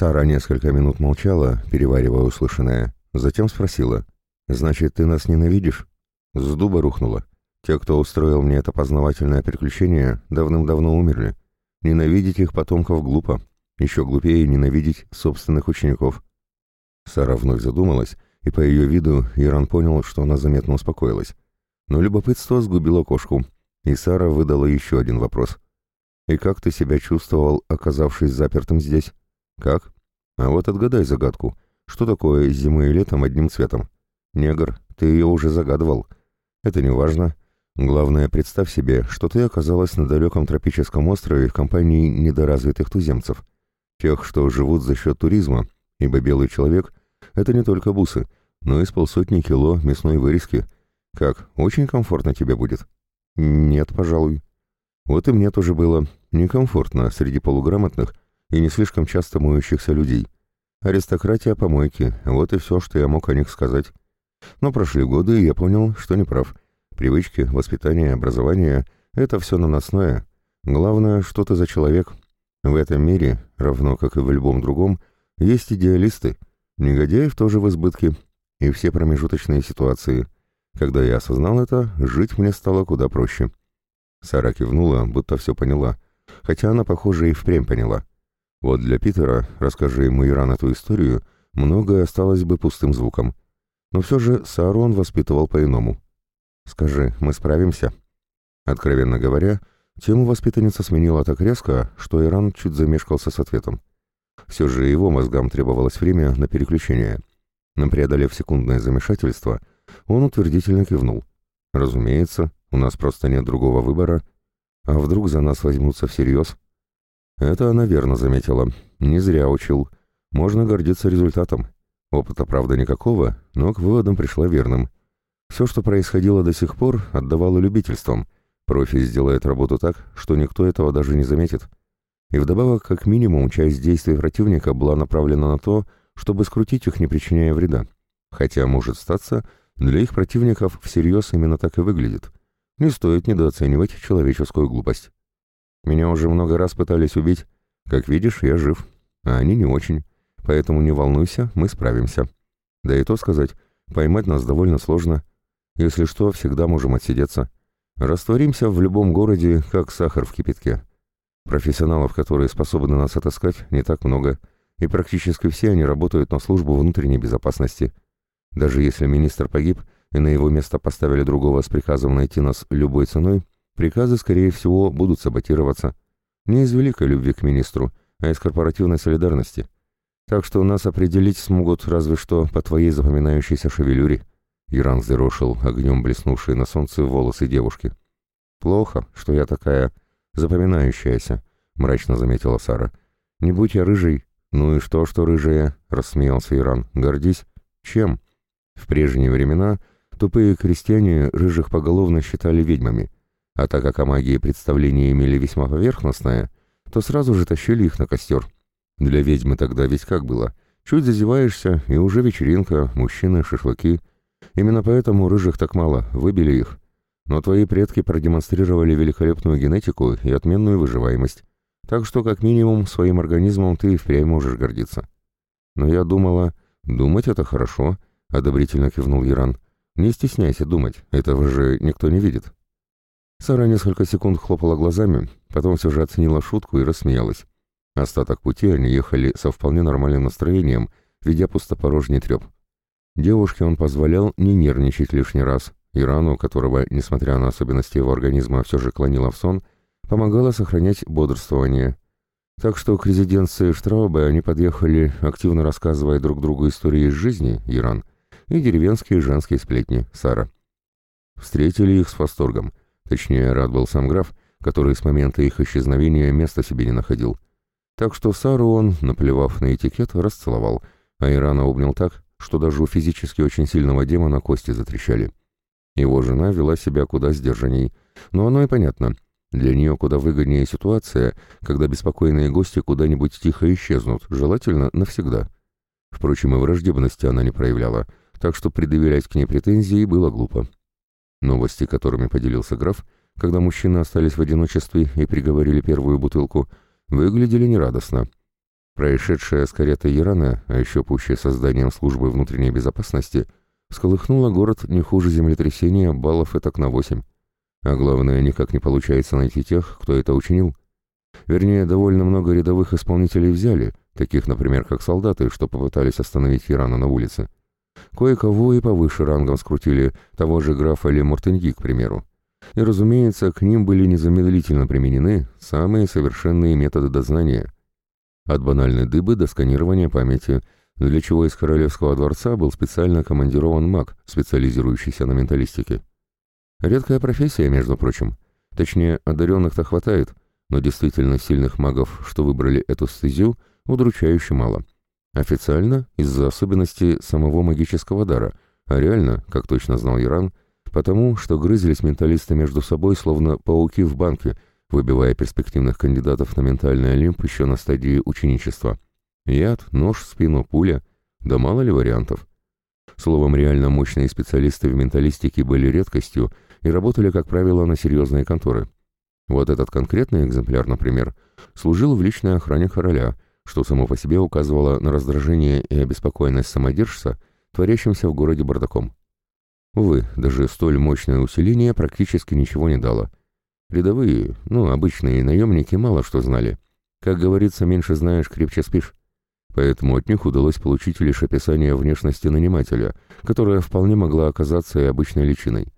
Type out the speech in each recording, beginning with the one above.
Сара несколько минут молчала, переваривая услышанное, затем спросила. «Значит, ты нас ненавидишь?» С дуба рухнула. Те, кто устроил мне это познавательное приключение, давным-давно умерли. Ненавидеть их потомков глупо. Еще глупее ненавидеть собственных учеников. Сара вновь задумалась, и по ее виду Иран понял, что она заметно успокоилась. Но любопытство сгубило кошку, и Сара выдала еще один вопрос. «И как ты себя чувствовал, оказавшись запертым здесь?» «Как?» «А вот отгадай загадку. Что такое зимой и летом одним цветом?» «Негр, ты ее уже загадывал. Это не важно. Главное, представь себе, что ты оказалась на далеком тропическом острове в компании недоразвитых туземцев. Тех, что живут за счет туризма, ибо белый человек — это не только бусы, но и с полсотни кило мясной вырезки. Как, очень комфортно тебе будет? Нет, пожалуй. Вот и мне тоже было некомфортно среди полуграмотных и не слишком часто моющихся людей. Аристократия помойки, вот и все, что я мог о них сказать. Но прошли годы, и я понял, что не прав. Привычки, воспитание, образование — это все наносное. Главное, что ты за человек. В этом мире, равно как и в любом другом, есть идеалисты. Негодяев тоже в избытке. И все промежуточные ситуации. Когда я осознал это, жить мне стало куда проще. Сара кивнула, будто все поняла. Хотя она, похоже, и впрямь поняла. Вот для Питера, расскажи ему Иран эту историю, многое осталось бы пустым звуком. Но все же Сару он воспитывал по-иному. «Скажи, мы справимся?» Откровенно говоря, тему воспитанница сменила так резко, что Иран чуть замешкался с ответом. Все же его мозгам требовалось время на переключение. Но преодолев секундное замешательство, он утвердительно кивнул. «Разумеется, у нас просто нет другого выбора. А вдруг за нас возьмутся всерьез?» Это она верно заметила. Не зря учил. Можно гордиться результатом. Опыта, правда, никакого, но к выводам пришла верным. Все, что происходило до сих пор, отдавало любительством. Профи сделает работу так, что никто этого даже не заметит. И вдобавок, как минимум, часть действий противника была направлена на то, чтобы скрутить их, не причиняя вреда. Хотя, может статься, для их противников всерьез именно так и выглядит. Не стоит недооценивать человеческую глупость. Меня уже много раз пытались убить. Как видишь, я жив. А они не очень. Поэтому не волнуйся, мы справимся. Да и то сказать, поймать нас довольно сложно. Если что, всегда можем отсидеться. Растворимся в любом городе, как сахар в кипятке. Профессионалов, которые способны нас отыскать, не так много, и практически все они работают на службу внутренней безопасности. Даже если министр погиб, и на его место поставили другого с приказом найти нас любой ценой, приказы, скорее всего, будут саботироваться. Не из великой любви к министру, а из корпоративной солидарности – так что нас определить смогут разве что по твоей запоминающейся шевелюре. Иран зерошил огнем блеснувшие на солнце волосы девушки. «Плохо, что я такая запоминающаяся», — мрачно заметила Сара. «Не будь я рыжий». «Ну и что, что рыжая?» — рассмеялся Иран. «Гордись. Чем?» В прежние времена тупые крестьяне рыжих поголовно считали ведьмами, а так как о магии представления имели весьма поверхностное, то сразу же тащили их на костер. Для ведьмы тогда ведь как было? Чуть зазеваешься, и уже вечеринка, мужчины, шашлыки. Именно поэтому рыжих так мало, выбили их. Но твои предки продемонстрировали великолепную генетику и отменную выживаемость. Так что, как минимум, своим организмом ты впрямь можешь гордиться. Но я думала, думать это хорошо, одобрительно кивнул Иран. Не стесняйся думать, этого же никто не видит. Сара несколько секунд хлопала глазами, потом все же оценила шутку и рассмеялась. Остаток пути они ехали со вполне нормальным настроением, ведя пустопорожний треп. Девушке он позволял не нервничать лишний раз, и рану, которого, несмотря на особенности его организма, все же клонила в сон, помогала сохранять бодрствование. Так что к резиденции Штраубе они подъехали, активно рассказывая друг другу истории из жизни, Иран, и деревенские женские сплетни, Сара. Встретили их с восторгом. Точнее, рад был сам граф, который с момента их исчезновения места себе не находил. Так что Сару он, наплевав на этикет, расцеловал, а Ирана обнял так, что даже у физически очень сильного демона кости затрещали. Его жена вела себя куда сдержанней, но оно и понятно. Для нее куда выгоднее ситуация, когда беспокойные гости куда-нибудь тихо исчезнут, желательно навсегда. Впрочем, и враждебности она не проявляла, так что предъявлять к ней претензии было глупо. Новости, которыми поделился граф, когда мужчины остались в одиночестве и приговорили первую бутылку – выглядели нерадостно. Происшедшее с каретой Ирана, а еще пуще созданием службы внутренней безопасности, всколыхнуло город не хуже землетрясения баллов этак на восемь. А главное, никак не получается найти тех, кто это учинил. Вернее, довольно много рядовых исполнителей взяли, таких, например, как солдаты, что попытались остановить Ирана на улице. Кое-кого и повыше рангом скрутили, того же графа Ле Муртенги, к примеру. И, разумеется, к ним были незамедлительно применены самые совершенные методы дознания. От банальной дыбы до сканирования памяти, для чего из Королевского дворца был специально командирован маг, специализирующийся на менталистике. Редкая профессия, между прочим. Точнее, одаренных-то хватает, но действительно сильных магов, что выбрали эту стезю, удручающе мало. Официально из-за особенностей самого магического дара, а реально, как точно знал Иран, потому что грызлись менталисты между собой, словно пауки в банке, выбивая перспективных кандидатов на ментальный олимп еще на стадии ученичества. Яд, нож спину, пуля, да мало ли вариантов. Словом, реально мощные специалисты в менталистике были редкостью и работали, как правило, на серьезные конторы. Вот этот конкретный экземпляр, например, служил в личной охране короля – что само по себе указывало на раздражение и обеспокоенность самодержца, творящимся в городе бардаком. Увы, даже столь мощное усиление практически ничего не дало. Рядовые, ну, обычные наемники мало что знали. Как говорится, меньше знаешь, крепче спишь. Поэтому от них удалось получить лишь описание внешности нанимателя, которая вполне могла оказаться и обычной личиной.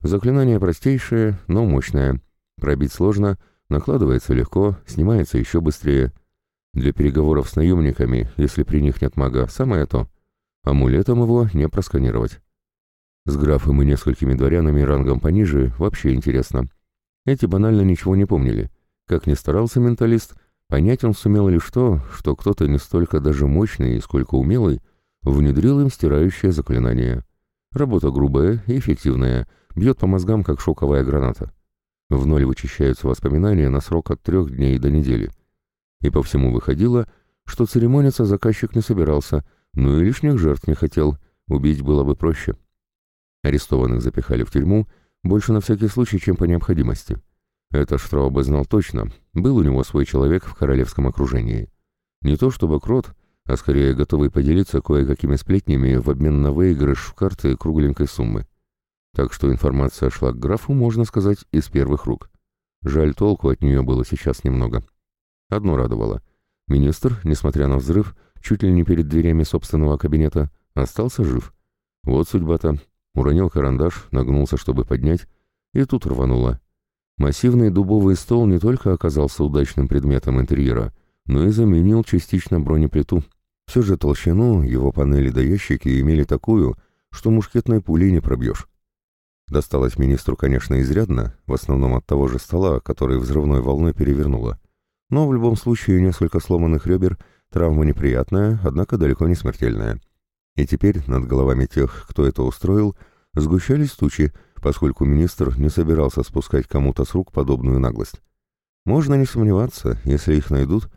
Заклинание простейшее, но мощное. Пробить сложно, накладывается легко, снимается еще быстрее – для переговоров с наемниками, если при них нет мага, самое то. Амулетом его не просканировать. С графом и несколькими дворянами рангом пониже вообще интересно. Эти банально ничего не помнили. Как ни старался менталист, понять он сумел лишь то, что кто-то не столько даже мощный, сколько умелый, внедрил им стирающее заклинание. Работа грубая и эффективная, бьет по мозгам, как шоковая граната. В ноль вычищаются воспоминания на срок от трех дней до недели — и по всему выходило, что церемониться заказчик не собирался, но и лишних жертв не хотел, убить было бы проще. Арестованных запихали в тюрьму, больше на всякий случай, чем по необходимости. Это Штрауба знал точно, был у него свой человек в королевском окружении. Не то чтобы крот, а скорее готовый поделиться кое-какими сплетнями в обмен на выигрыш в карты кругленькой суммы. Так что информация шла к графу, можно сказать, из первых рук. Жаль, толку от нее было сейчас немного. Одно радовало. Министр, несмотря на взрыв, чуть ли не перед дверями собственного кабинета, остался жив. Вот судьба-то. Уронил карандаш, нагнулся, чтобы поднять, и тут рвануло. Массивный дубовый стол не только оказался удачным предметом интерьера, но и заменил частично бронеплиту. Все же толщину его панели до ящики имели такую, что мушкетной пулей не пробьешь. Досталось министру, конечно, изрядно, в основном от того же стола, который взрывной волной перевернуло. Но в любом случае несколько сломанных ребер – травма неприятная, однако далеко не смертельная. И теперь над головами тех, кто это устроил, сгущались тучи, поскольку министр не собирался спускать кому-то с рук подобную наглость. Можно не сомневаться, если их найдут,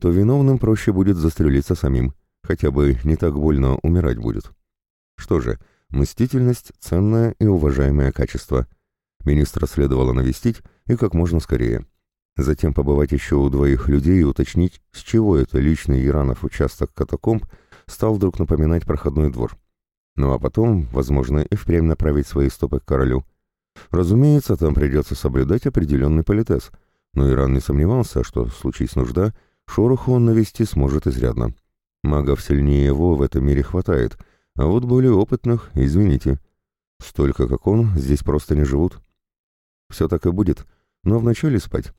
то виновным проще будет застрелиться самим, хотя бы не так больно умирать будет. Что же, мстительность – ценное и уважаемое качество. Министра следовало навестить и как можно скорее. Затем побывать еще у двоих людей и уточнить, с чего это личный Иранов участок катакомб стал вдруг напоминать проходной двор. Ну а потом, возможно, и впрямь направить свои стопы к королю. Разумеется, там придется соблюдать определенный политез, но Иран не сомневался, что, случись нужда, шороху он навести сможет изрядно. Магов сильнее его в этом мире хватает, а вот более опытных, извините. Столько, как он, здесь просто не живут. Все так и будет, но вначале спать.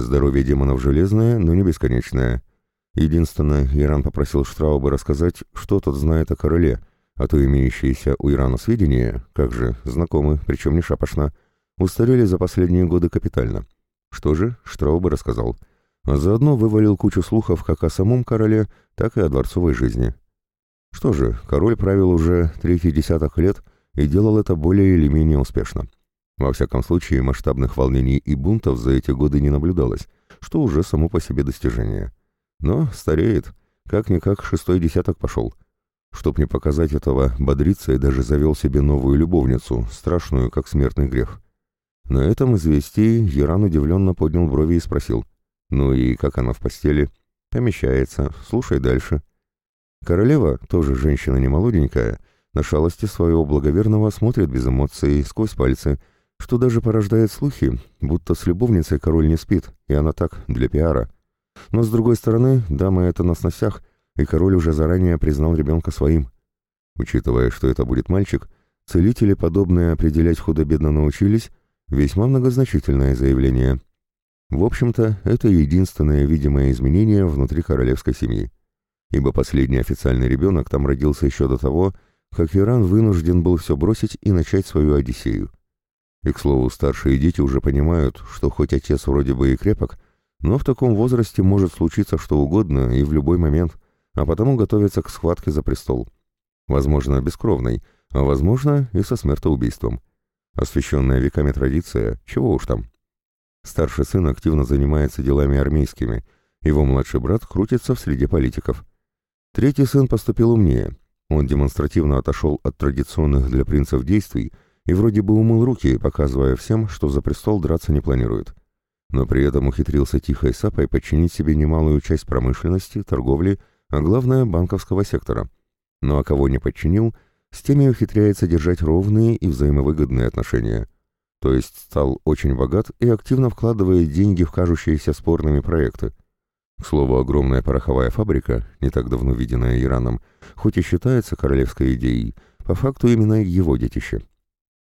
Здоровье демонов железное, но не бесконечное. Единственное, Иран попросил Штрауба рассказать, что тот знает о короле, а то имеющиеся у Ирана сведения, как же, знакомы, причем не шапошно, устарели за последние годы капитально. Что же, Штрауба рассказал. А заодно вывалил кучу слухов как о самом короле, так и о дворцовой жизни. Что же, король правил уже третий десяток лет и делал это более или менее успешно. Во всяком случае, масштабных волнений и бунтов за эти годы не наблюдалось, что уже само по себе достижение. Но стареет, как-никак шестой десяток пошел. Чтоб не показать этого, бодрится и даже завел себе новую любовницу, страшную, как смертный грех. На этом известии Яран удивленно поднял брови и спросил, «Ну и как она в постели?» помещается, слушай дальше. Королева, тоже женщина не молоденькая, на шалости своего благоверного смотрит без эмоций, сквозь пальцы, что даже порождает слухи, будто с любовницей король не спит, и она так, для пиара. Но с другой стороны, дама это на сносях, и король уже заранее признал ребенка своим. Учитывая, что это будет мальчик, целители подобное определять худо-бедно научились, весьма многозначительное заявление. В общем-то, это единственное видимое изменение внутри королевской семьи. Ибо последний официальный ребенок там родился еще до того, как Иран вынужден был все бросить и начать свою Одиссею. И, к слову, старшие дети уже понимают, что хоть отец вроде бы и крепок, но в таком возрасте может случиться что угодно и в любой момент, а потому готовятся к схватке за престол. Возможно, бескровной, а возможно и со смертоубийством. Освященная веками традиция, чего уж там. Старший сын активно занимается делами армейскими, его младший брат крутится в среде политиков. Третий сын поступил умнее. Он демонстративно отошел от традиционных для принцев действий и вроде бы умыл руки, показывая всем, что за престол драться не планирует. Но при этом ухитрился тихой сапой подчинить себе немалую часть промышленности, торговли, а главное банковского сектора. Ну а кого не подчинил, с теми ухитряется держать ровные и взаимовыгодные отношения. То есть стал очень богат и активно вкладывает деньги в кажущиеся спорными проекты. К слову, огромная пороховая фабрика, не так давно виденная Ираном, хоть и считается королевской идеей, по факту именно его детище.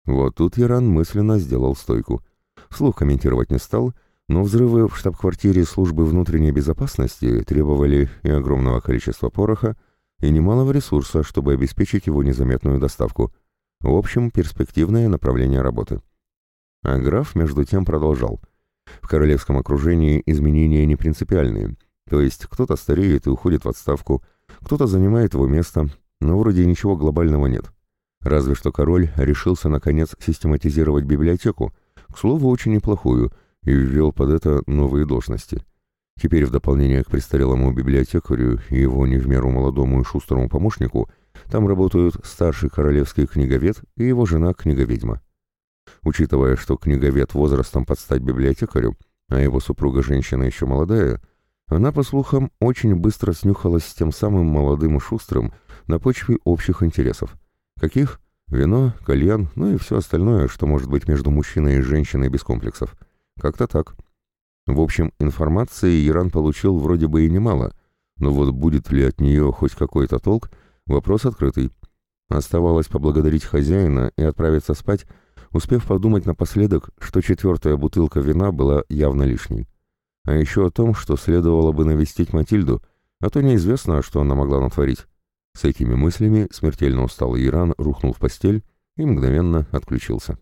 Вот тут Иран мысленно сделал стойку. Вслух комментировать не стал, но взрывы в штаб-квартире службы внутренней безопасности требовали и огромного количества пороха, и немалого ресурса, чтобы обеспечить его незаметную доставку. В общем, перспективное направление работы. А граф, между тем, продолжал. В королевском окружении изменения не принципиальные, то есть кто-то стареет и уходит в отставку, кто-то занимает его место, но вроде ничего глобального нет. Разве что король решился наконец систематизировать библиотеку, к слову, очень неплохую, и ввел под это новые должности. Теперь в дополнение к престарелому библиотекарю и его не в меру молодому и шустрому помощнику там работают старший королевский книговед и его жена книговедьма. Учитывая, что книговед возрастом под стать библиотекарю, а его супруга женщина еще молодая, она, по слухам, очень быстро снюхалась с тем самым молодым и шустрым на почве общих интересов. Каких? Вино, кальян, ну и все остальное, что может быть между мужчиной и женщиной без комплексов. Как-то так. В общем, информации Иран получил вроде бы и немало, но вот будет ли от нее хоть какой-то толк, вопрос открытый. Оставалось поблагодарить хозяина и отправиться спать, успев подумать напоследок, что четвертая бутылка вина была явно лишней. А еще о том, что следовало бы навестить Матильду, а то неизвестно, что она могла натворить. С этими мыслями смертельно усталый Иран рухнул в постель и мгновенно отключился.